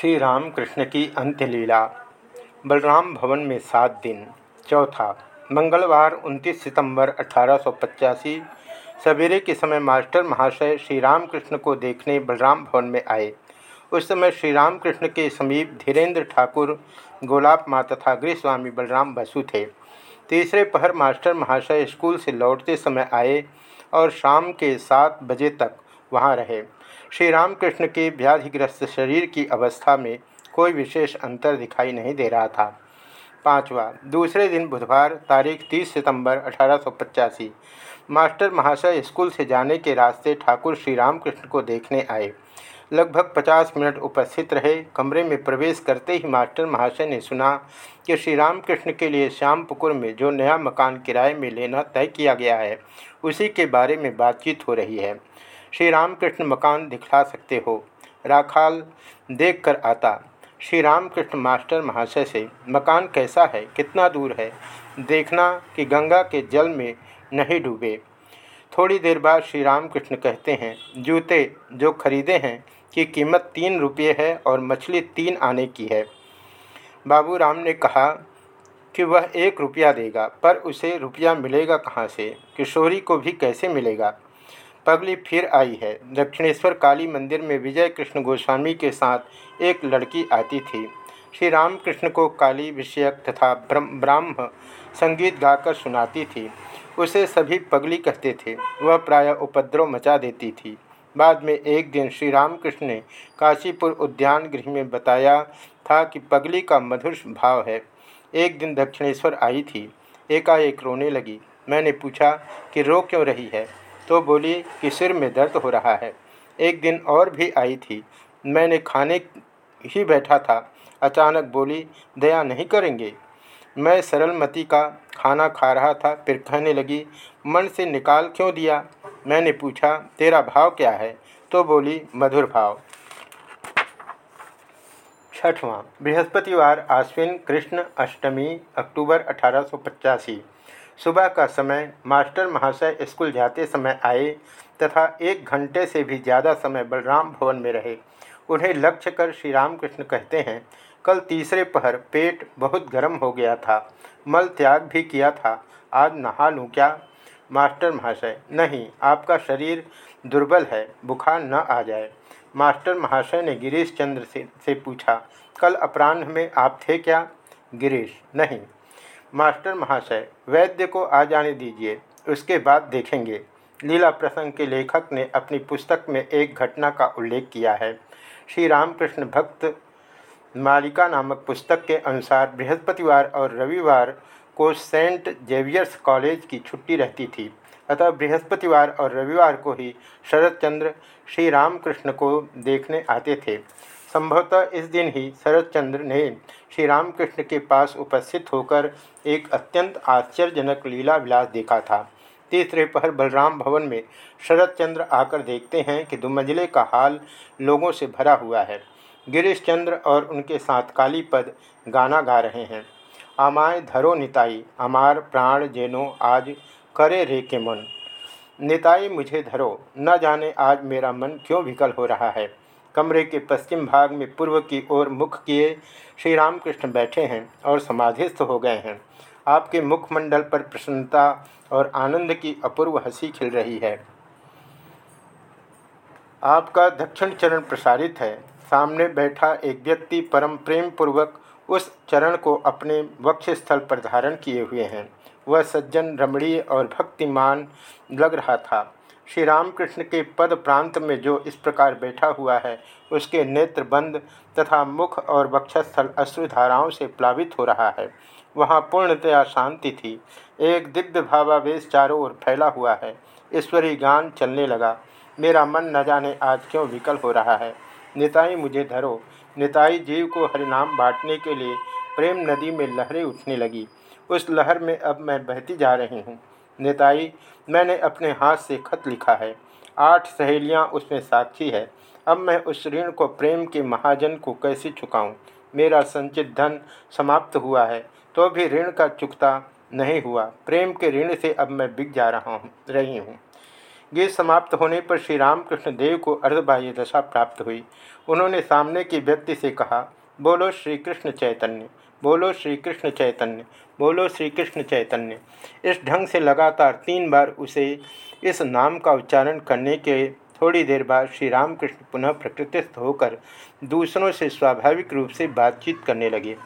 श्री रामकृष्ण की अंत्यलीला, बलराम भवन में सात दिन, चौथा, मंगलवार 29 सितंबर अठारह सौ पचासी, सवेरे के समय मास्टर महाशय श्री रामकृष्ण को देखने बलराम भवन में आए। उस समय श्री रामकृष्ण के समीप धीरेन्द्र ठाकुर, गोलाब माँ तथा गृहस्वामी बलराम बसु थे। तीसरे पहर मास्टर महाशय स्कूल से लौटते समय आए और शाम के सात बजे तक वहाँ रहे। श्री रामकृष्ण के व्याधिग्रस्त शरीर की अवस्था में कोई विशेष अंतर दिखाई नहीं दे रहा था। पांचवा, दूसरे दिन बुधवार, तारीख 30 सितंबर, अठारह सौ पचासी, मास्टर महाशय स्कूल से जाने के रास्ते ठाकुर श्री रामकृष्ण को देखने आए। लगभग 50 मिनट उपस्थित रहे। कमरे में प्रवेश करते ही मास्टर महाशय ने सुना कि श्री रामकृष्ण के लिए श्यामपुकुर में जो नया मकान किराए में लेना तय किया गया है, उसी के बारे में बातचीत हो रही है। श्री रामकृष्ण मकान दिखला सकते हो। राखाल देख कर आता श्री रामकृष्ण मास्टर महाशय से, मकान कैसा है? कितना दूर है? देखना कि गंगा के जल में नहीं डूबे। थोड़ी देर बाद श्री रामकृष्ण कहते हैं, जूते जो खरीदे हैं की कीमत तीन रुपये है और मछली तीन आने की है। बाबू राम ने कहा कि वह एक रुपया देगा, पर उसे रुपया मिलेगा कहाँ से? किशोरी को भी कैसे मिलेगा? पगली फिर आई है। दक्षिणेश्वर काली मंदिर में विजय कृष्ण गोस्वामी के साथ एक लड़की आती थी। श्री रामकृष्ण को काली विषयक तथा ब्राह्म संगीत गाकर सुनाती थी। उसे सभी पगली कहते थे। वह प्रायः उपद्रव मचा देती थी। बाद में एक दिन श्री रामकृष्ण ने काशीपुर उद्यान गृह में बताया था कि पगली का मधुर भाव है। एक दिन दक्षिणेश्वर आई थी। एकाएक रोने लगी। मैंने पूछा कि रो क्यों रही है? तो बोली कि सिर में दर्द हो रहा है। एक दिन और भी आई थी। मैंने खाने ही बैठा था। अचानक बोली, दया नहीं करेंगे? मैं सरलमती का खाना खा रहा था, फिर कहने लगी मन से निकाल क्यों दिया? मैंने पूछा, तेरा भाव क्या है? तो बोली, मधुर भाव। छठवां, बृहस्पतिवार, आश्विन, कृष्ण अष्टमी, अक्टूबर अठारह सुबह का समय मास्टर महाशय स्कूल जाते समय आए तथा एक घंटे से भी ज़्यादा समय बलराम भवन में रहे। उन्हें लक्ष्य कर श्री रामकृष्ण कहते हैं कल तीसरे पहर पेट बहुत गर्म हो गया था मल त्याग भी किया था आज नहा लूँ क्या? मास्टर महाशय नहीं आपका शरीर दुर्बल है बुखार न आ जाए। मास्टर महाशय ने गिरीश चंद्र से, से पूछा कल अपराह्न में आप थे क्या? गिरीश नहीं। मास्टर महाशय, वैद्य को आ जाने दीजिए, उसके बाद देखेंगे। लीला प्रसंग के लेखक ने अपनी पुस्तक में एक घटना का उल्लेख किया है। श्री रामकृष्ण भक्त मालिका नामक पुस्तक के अनुसार बृहस्पतिवार और रविवार को सेंट जेवियर्स कॉलेज की छुट्टी रहती थी। अतः बृहस्पतिवार और रविवार को ही शरद चंद्र श्री रामकृष्ण को देखने आते थे। संभवतः इस दिन ही शरद चंद्र ने श्री रामकृष्ण के पास उपस्थित होकर एक अत्यंत आश्चर्यजनक लीला विलास देखा था। तीसरे पहर बलराम भवन में शरद चंद्र आकर देखते हैं कि दुमंजले का हाल लोगों से भरा हुआ है। गिरीश चंद्र और उनके साथ काली पद गाना गा रहे हैं। आमाय धरो निताई, अमार प्राण जेनो आज करे रे के मन। निताई मुझे धरो, न जाने आज मेरा मन क्यों विकल हो रहा है। कमरे के पश्चिम भाग में पूर्व की ओर मुख किए श्री रामकृष्ण बैठे हैं और समाधिस्थ हो गए हैं। आपके मुखमंडल पर प्रसन्नता और आनंद की अपूर्व हँसी खिल रही है। आपका दक्षिण चरण प्रसारित है। सामने बैठा एक व्यक्ति परम प्रेम पूर्वक उस चरण को अपने वक्ष स्थल पर धारण किए हुए हैं। वह सज्जन, रमणीय और भक्तिमान लग रहा था। श्री रामकृष्ण के पद प्रांत में जो इस प्रकार बैठा हुआ है, उसके नेत्र बंद तथा मुख और वक्षस्थल अश्रुधाराओं से प्लावित हो रहा है। वहाँ पूर्णतया शांति थी। एक दिव्य भावावेश चारों ओर फैला हुआ है। ईश्वरी गान चलने लगा। मेरा मन न जाने आज क्यों विकल हो रहा है। निताई मुझे धरो। निताई जीव को हरिनाम बांटने के लिए प्रेम नदी में लहरें उठने लगी। उस लहर में अब मैं बहती जा रही हूँ। नेताई मैंने अपने हाथ से खत लिखा है। आठ सहेलियाँ उसमें साक्षी है। अब मैं उस ऋण को प्रेम के महाजन को कैसे चुकाऊं? मेरा संचित धन समाप्त हुआ है तो भी ऋण का चुकता नहीं हुआ। प्रेम के ऋण से अब मैं बिक जा रहा हूँ, रही हूँ। गीत समाप्त होने पर श्री रामकृष्ण देव को अर्धबाह्य दशा प्राप्त हुई। उन्होंने सामने की व्यक्ति से कहा, बोलो श्री कृष्ण चैतन्य बोलो श्री कृष्ण चैतन्य, बोलो श्री कृष्ण चैतन्य। इस ढंग से लगातार तीन बार उसे इस नाम का उच्चारण करने के थोड़ी देर बाद श्री रामकृष्ण पुनः प्रकृतिस्थ होकर दूसरों से स्वाभाविक रूप से बातचीत करने लगे।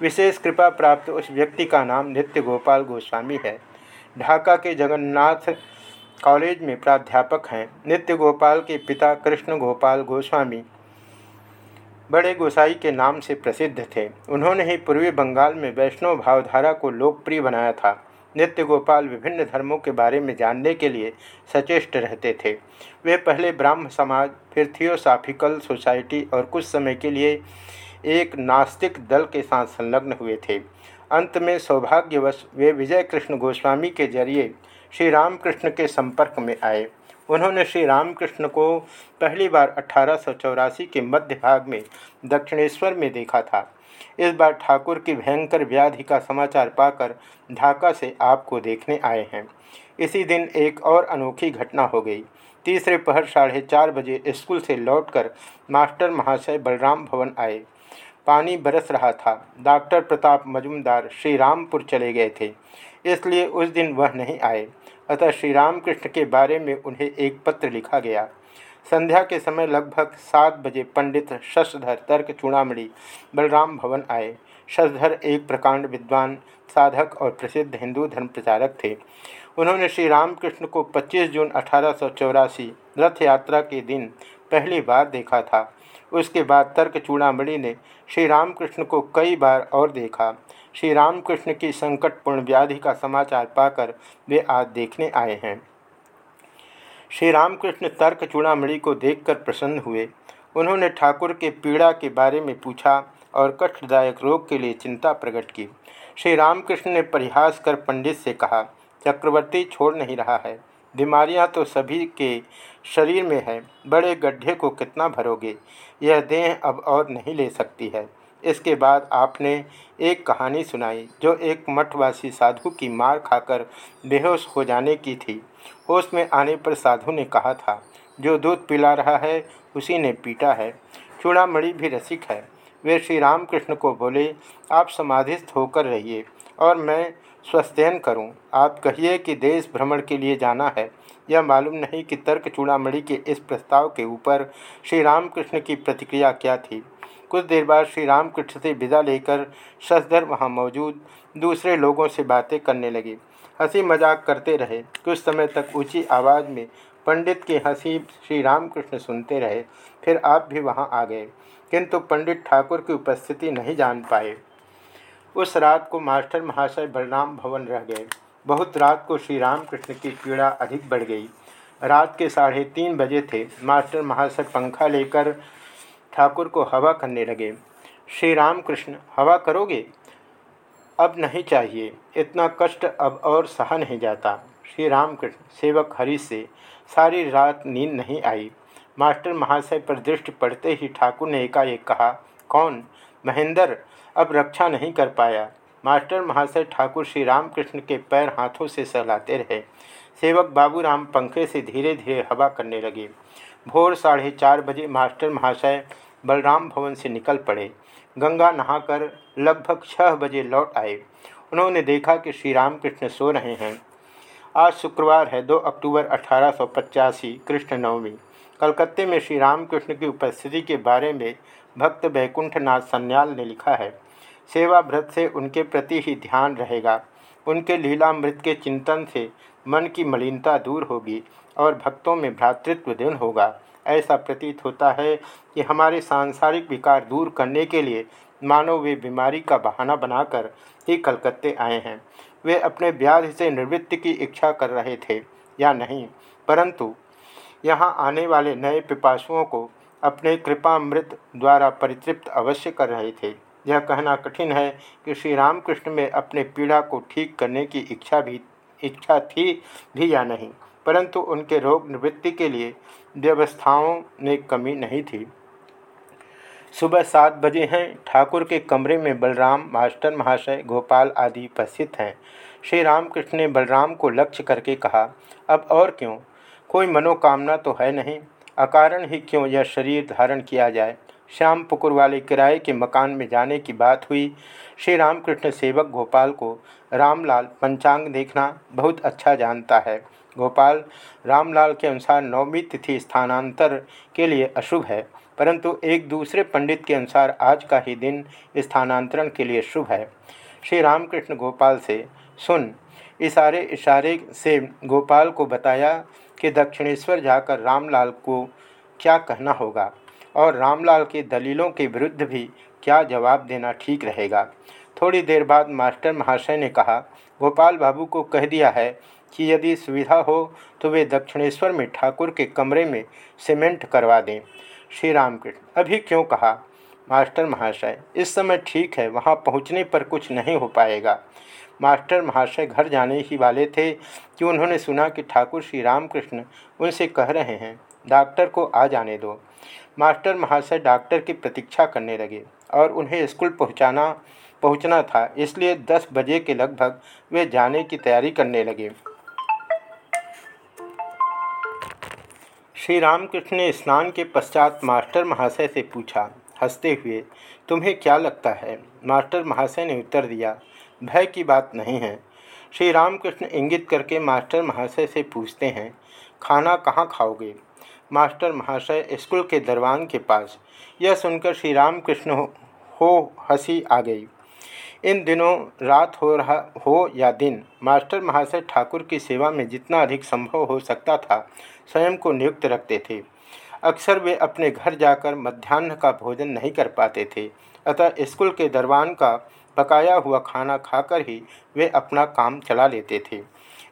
विशेष कृपा प्राप्त उस व्यक्ति का नाम नित्य गोपाल गोस्वामी है। ढाका के जगन्नाथ कॉलेज में प्राध्यापक हैं। नित्य गोपाल के पिता कृष्ण गोपाल गोस्वामी बड़े गोसाई के नाम से प्रसिद्ध थे। उन्होंने ही पूर्वी बंगाल में वैष्णव भावधारा को लोकप्रिय बनाया था। नित्य गोपाल विभिन्न धर्मों के बारे में जानने के लिए सचेष्ट रहते थे। वे पहले ब्राह्म समाज, फिर थियोसाफिकल सोसाइटी और कुछ समय के लिए एक नास्तिक दल के साथ संलग्न हुए थे। अंत में सौभाग्यवश वे विजय कृष्ण गोस्वामी के ज़रिए श्री रामकृष्ण के संपर्क में आए। उन्होंने श्री रामकृष्ण को पहली बार अठारह के मध्य भाग में दक्षिणेश्वर में देखा था। इस बार ठाकुर की भयंकर व्याधि का समाचार पाकर ढाका से आपको देखने आए हैं। इसी दिन एक और अनोखी घटना हो गई। तीसरे पहर साढ़े चार बजे स्कूल से लौटकर मास्टर महाशय बलराम भवन आए। पानी बरस रहा था। डॉक्टर प्रताप मजुमदार श्री रामपुर चले गए थे। इसलिए उस दिन वह नहीं आए। अतः श्री रामकृष्ण के बारे में उन्हें एक पत्र लिखा गया। संध्या के समय लगभग सात बजे पंडित शशधर तर्क चूड़ामी बलराम भवन आए। शशधर एक प्रकांड विद्वान, साधक और प्रसिद्ध हिंदू धर्म प्रचारक थे। उन्होंने श्री रामकृष्ण को 25 जून अठारह सौ चौरासी रथ यात्रा के दिन पहली बार देखा था। उसके बाद तर्क चूड़ामणि ने श्री रामकृष्ण को कई बार और देखा। श्री रामकृष्ण की संकटपूर्ण व्याधि का समाचार पाकर वे आज देखने आए हैं। श्री रामकृष्ण तर्क चूड़ामणि को देखकर प्रसन्न हुए। उन्होंने ठाकुर के पीड़ा के बारे में पूछा और कष्टदायक रोग के लिए चिंता प्रकट की। श्री रामकृष्ण ने परिहास कर पंडित से कहा, चक्रवर्ती छोड़ नहीं रहा है। बीमारियाँ तो सभी के शरीर में है, बड़े गड्ढे को कितना भरोगे? यह देह अब और नहीं ले सकती है। इसके बाद आपने एक कहानी सुनाई, जो एक मठवासी साधु की मार खाकर बेहोश हो जाने की थी। होश में आने पर साधु ने कहा था, जो दूध पिला रहा है, उसी ने पीटा है। चूड़ामणि भी रसिक है। वे श्री रामकृष्ण को बोले, आप समाधिस्थ होकर रहिए, और मैं स्वस्थयन करूँ। आप कहिए कि देश भ्रमण के लिए जाना है। यह मालूम नहीं कि तर्क चूड़ामणि के इस प्रस्ताव के ऊपर श्री रामकृष्ण की प्रतिक्रिया क्या थी। कुछ देर बाद श्री रामकृष्ण से विदा लेकर शशधर वहाँ मौजूद, दूसरे लोगों से बातें करने लगे। हँसी मज़ाक करते रहे। कुछ समय तक ऊँची आवाज़ में पंडित की हँसी श्री रामकृष्ण सुनते रहे। फिर आप भी वहाँ आ गए। किंतु पंडित ठाकुर की उपस्थिति नहीं जान पाए। उस रात को मास्टर महाशय बलराम भवन रह गए। बहुत रात को श्री रामकृष्ण की पीड़ा अधिक बढ़ गई। रात के साढ़े तीन बजे थे। मास्टर महाशय पंखा लेकर ठाकुर को हवा करने लगे। श्री रामकृष्ण, हवा करोगे? अब नहीं चाहिए। इतना कष्ट अब और सहा नहीं जाता। श्री रामकृष्ण, सेवक हरि से सारी रात नींद नहीं आई। मास्टर महाशय पर दृष्टि पड़ते ही ठाकुर ने एकाएक कहा, कौन? महेंद्र अब रक्षा नहीं कर पाया। मास्टर महाशय ठाकुर श्री रामकृष्ण के पैर हाथों से सहलाते रहे। सेवक बाबूराम पंखे से धीरे धीरे हवा करने लगे। भोर साढ़े चार बजे मास्टर महाशय बलराम भवन से निकल पड़े। गंगा नहाकर लगभग छः बजे लौट आए। उन्होंने देखा कि श्री रामकृष्ण सो रहे हैं। आज शुक्रवार है, दो अक्टूबर अठारह सौ कृष्ण नवमी। कलकत्ते में श्री रामकृष्ण की उपस्थिति के बारे में भक्त वैकुंठनाथ सन्याल ने लिखा है। सेवा व्रत से उनके प्रति ही ध्यान रहेगा। उनके लीलामृत के चिंतन से मन की मलिनता दूर होगी और भक्तों में भ्रातृत्व दिन होगा। ऐसा प्रतीत होता है कि हमारे सांसारिक विकार दूर करने के लिए मानव वे बीमारी का बहाना बनाकर ही कलकत्ते आए हैं। वे अपने व्याधि से निवृत्ति की इच्छा कर रहे थे या नहीं, परंतु यहाँ आने वाले नए पिपासुओं को अपने कृपामृत द्वारा परितृप्त अवश्य कर रहे थे। यह कहना कठिन है कि श्री रामकृष्ण में अपने पीड़ा को ठीक करने की इच्छा भी, इच्छा थी भी या नहीं, परंतु उनके रोग निवृत्ति के लिए व्यवस्थाओं में कमी नहीं थी। सुबह सात बजे हैं, ठाकुर के कमरे में बलराम, मास्टर महाशय, गोपाल आदि उपस्थित हैं। श्री रामकृष्ण ने बलराम को लक्ष्य करके कहा, अब और क्यों? कोई मनोकामना तो है नहीं। अकारण ही क्यों यह शरीर धारण किया जाए? श्याम पुकुर वाले किराए के मकान में जाने की बात हुई। श्री रामकृष्ण सेवक गोपाल को रामलाल पंचांग देखना बहुत अच्छा जानता है। गोपाल, रामलाल के अनुसार नवमी तिथि स्थानांतर के लिए अशुभ है, परंतु एक दूसरे पंडित के अनुसार आज का ही दिन स्थानांतरण के लिए शुभ है। श्री रामकृष्ण गोपाल से, सुन। इशारे इशारे से गोपाल को बताया कि दक्षिणेश्वर जाकर रामलाल को क्या कहना होगा। और रामलाल के दलीलों के विरुद्ध भी क्या जवाब देना ठीक रहेगा? थोड़ी देर बाद मास्टर महाशय ने कहा, गोपाल बाबू को कह दिया है कि यदि सुविधा हो तो वे दक्षिणेश्वर में ठाकुर के कमरे में सीमेंट करवा दें। श्री रामकृष्ण अभी क्यों कहा? मास्टर महाशय, इस समय ठीक है, वहाँ पहुँचने पर कुछ नहीं हो पाएगा। मास्टर महाशय घर जाने ही वाले थे कि उन्होंने सुना कि ठाकुर श्री रामकृष्ण उनसे कह रहे हैं, डॉक्टर को आ जाने दो। मास्टर महाशय डॉक्टर की प्रतीक्षा करने लगे और उन्हें स्कूल पहुंचाना, पहुँचना था। इसलिए दस बजे के लगभग वे जाने की तैयारी करने लगे। श्री रामकृष्ण ने स्नान के पश्चात मास्टर महाशय से पूछा, हँसते हुए तुम्हें क्या लगता है? मास्टर महाशय ने उत्तर दिया, भय की बात नहीं है। श्री रामकृष्ण इंगित करके मास्टर महाशय से पूछते हैं, खाना कहाँ खाओगे? मास्टर महाशय स्कूल के दरवान के पास। यह सुनकर श्री रामकृष्ण हो, हो हँसी आ गई। इन दिनों रात हो रहा हो या दिन मास्टर महाशय ठाकुर की सेवा में जितना अधिक संभव हो सकता था स्वयं को नियुक्त रखते थे। अक्सर वे अपने घर जाकर मध्यान्ह का भोजन नहीं कर पाते थे अतः स्कूल के दरबान का पकाया हुआ खाना खाकर ही वे अपना काम चला लेते थे।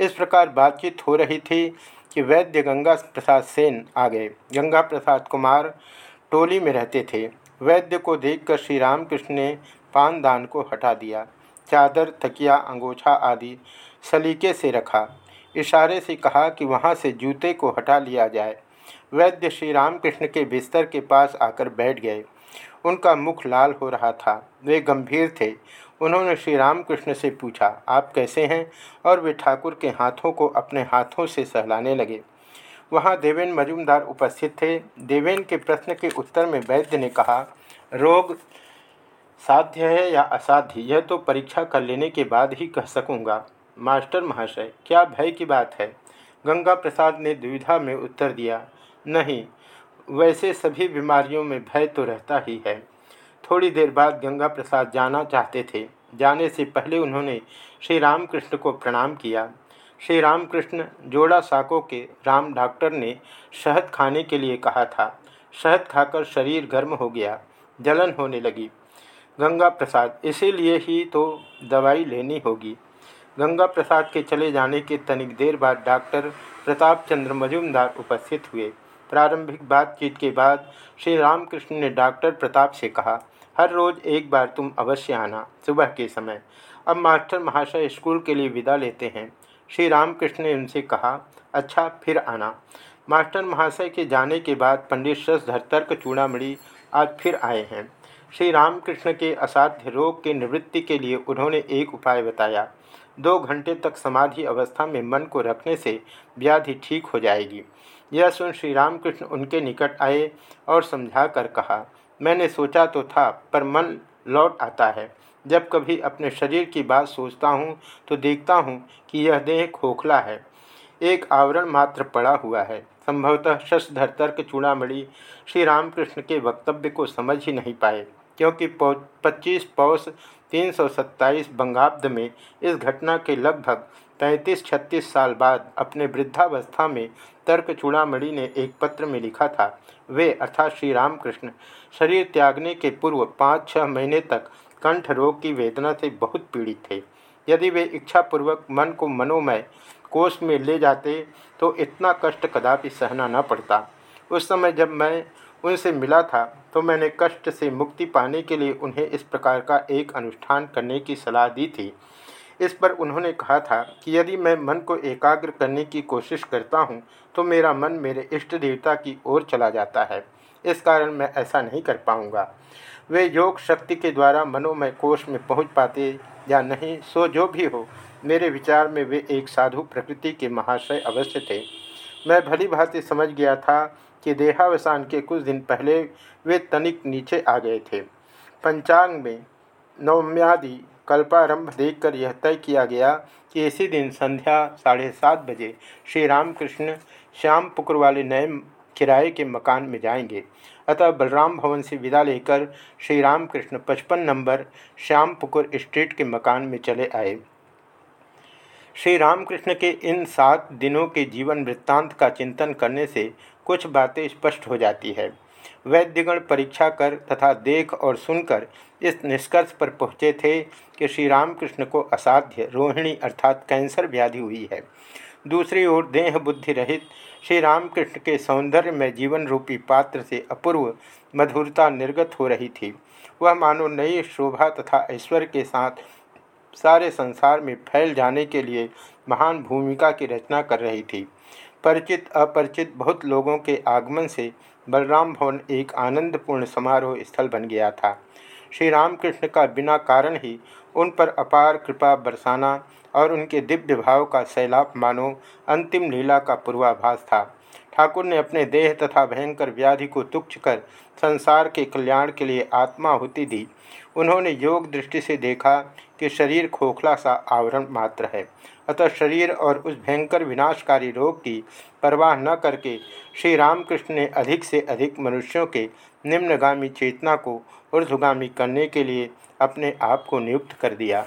इस प्रकार बातचीत हो रही थी कि वैद्य गंगा प्रसाद सेन आ गए गंगा प्रसाद कुमार टोली में रहते थे। वैद्य को देखकर श्री रामकृष्ण ने पानदान को हटा दिया। चादर, तकिया, अंगोछा आदि सलीके से रखा। इशारे से कहा कि वहाँ से जूते को हटा लिया जाए। वैद्य श्री रामकृष्ण के बिस्तर के पास आकर बैठ गए। उनका मुख लाल हो रहा था। वे गंभीर थे। उन्होंने श्री रामकृष्ण से पूछा, आप कैसे हैं? और वे ठाकुर के हाथों को अपने हाथों से सहलाने लगे। वहाँ देवेन मजुमदार उपस्थित थे। देवेन के प्रश्न के उत्तर में वैद्य ने कहा, रोग साध्य है या असाध्य? यह तो परीक्षा कर लेने के बाद ही कह सकूँगा। मास्टर महाशय, क्या भय की बात है? गंगा प्रसाद ने द्विधा में उत्तर दिया, नहीं। वैसे सभी बीमारियों में भय तो रहता ही है। थोड़ी देर बाद गंगा प्रसाद जाना चाहते थे। जाने से पहले उन्होंने श्री रामकृष्ण को प्रणाम किया। श्री रामकृष्ण जोड़ा साको के राम डॉक्टर ने शहद खाने के लिए कहा था। शहद खाकर शरीर गर्म हो गया, जलन होने लगी। गंगा प्रसाद, इसीलिए ही तो दवाई लेनी होगी। गंगा प्रसाद के चले जाने के तनिक देर बाद डॉक्टर प्रताप चंद्र मजुमदार उपस्थित हुए। प्रारंभिक बातचीत के बाद श्री रामकृष्ण ने डॉक्टर प्रताप से कहा, हर रोज़ एक बार तुम अवश्य आना, सुबह के समय। अब मास्टर महाशय स्कूल के लिए विदा लेते हैं। श्री रामकृष्ण ने उनसे कहा अच्छा फिर आना। मास्टर महाशय के जाने के बाद पंडित शशधर तर्क चूड़ामणि आज फिर आए हैं। श्री रामकृष्ण के असाध्य रोग के निवृत्ति के लिए उन्होंने एक उपाय बताया। दो घंटे तक समाधि अवस्था में मन को रखने से व्याधि ठीक हो जाएगी। यह सुन श्री रामकृष्ण उनके निकट आए और समझा कर कहा, मैंने सोचा तो था, पर मन लौट आता है। जब कभी अपने शरीर की बात सोचता हूँ तो देखता हूँ कि यह देह खोखला है। एक आवरण मात्र पड़ा हुआ है। संभवतः शशधर तर्क चूड़ामणि श्री रामकृष्ण के वक्तव्य को समझ ही नहीं पाए, क्योंकि पौ, पच्चीस पौष तीन सौ सत्ताईस बंगाब्द में इस घटना के लगभग पैंतीस छत्तीस साल बाद अपने वृद्धावस्था में तर्क चूड़ामणि ने एक पत्र में लिखा था, वे अर्थात श्री रामकृष्ण, शरीर त्यागने के पूर्व पाँच छः महीने तक कंठ रोग की वेदना से बहुत पीड़ित थे। यदि वे इच्छापूर्वक मन को मनोमय कोष में ले जाते तो इतना कष्ट कदापि सहना न पड़ता। उस समय जब मैं उनसे मिला था तो मैंने कष्ट से मुक्ति पाने के लिए उन्हें इस प्रकार का एक अनुष्ठान करने की सलाह दी थी। इस पर उन्होंने कहा था कि यदि मैं मन को एकाग्र करने की कोशिश करता हूँ तो मेरा मन मेरे इष्ट देवता की ओर चला जाता है। इस कारण मैं ऐसा नहीं कर पाऊँगा। वे योग शक्ति के द्वारा मनोमय कोष में पहुँच पाते या नहीं, सो जो भी हो, मेरे विचार में वे एक साधु प्रकृति के महाशय अवश्य थे। मैं भली भांति समझ गया था कि देहावसान के कुछ दिन पहले वे तनिक नीचे आ गए थे। पंचांग में नवम्यादि कल्पारंभ देखकर यह तय किया गया कि इसी दिन संध्या साढ़े सात बजे श्री रामकृष्ण श्याम पुकुर वाले नए किराए के मकान में जाएँगे। अतः बलराम भवन से विदा लेकर श्री रामकृष्ण पचपन नंबर श्याम पुकुर स्ट्रीट के मकान में चले आए। श्री रामकृष्ण के इन सात दिनों के जीवन वृत्तांत का चिंतन करने से कुछ बातें स्पष्ट हो जाती है। वैद्यगण परीक्षा कर तथा देख और सुनकर इस निष्कर्ष पर पहुँचे थे कि श्री रामकृष्ण को असाध्य रोहिणी अर्थात कैंसर व्याधि हुई है। दूसरी ओर देह बुद्धि रहित श्री रामकृष्ण के सौंदर्य में जीवन रूपी पात्र से अपूर्व मधुरता निर्गत हो रही थी। वह मानो नई शोभा तथा ऐश्वर्य के साथ सारे संसार में फैल जाने के लिए महान भूमिका की रचना कर रही थी। परिचित अपरिचित बहुत लोगों के आगमन से बलराम भवन एक आनंदपूर्ण समारोह स्थल बन गया था। श्री रामकृष्ण का बिना कारण ही उन पर अपार कृपा बरसाना और उनके दिव्य भाव का सैलाब मानो अंतिम लीला का पूर्वाभास था। ठाकुर ने अपने देह तथा भयंकर व्याधि को तुक्ष कर संसार के कल्याण के लिए आत्मा होती दी। उन्होंने योग दृष्टि से देखा कि शरीर खोखला सा आवरण मात्र है। अतः शरीर और उस भयंकर विनाशकारी रोग की परवाह न करके श्री रामकृष्ण ने अधिक से अधिक मनुष्यों के निम्नगामी चेतना को ऊर्धगामी करने के लिए अपने आप को नियुक्त कर दिया।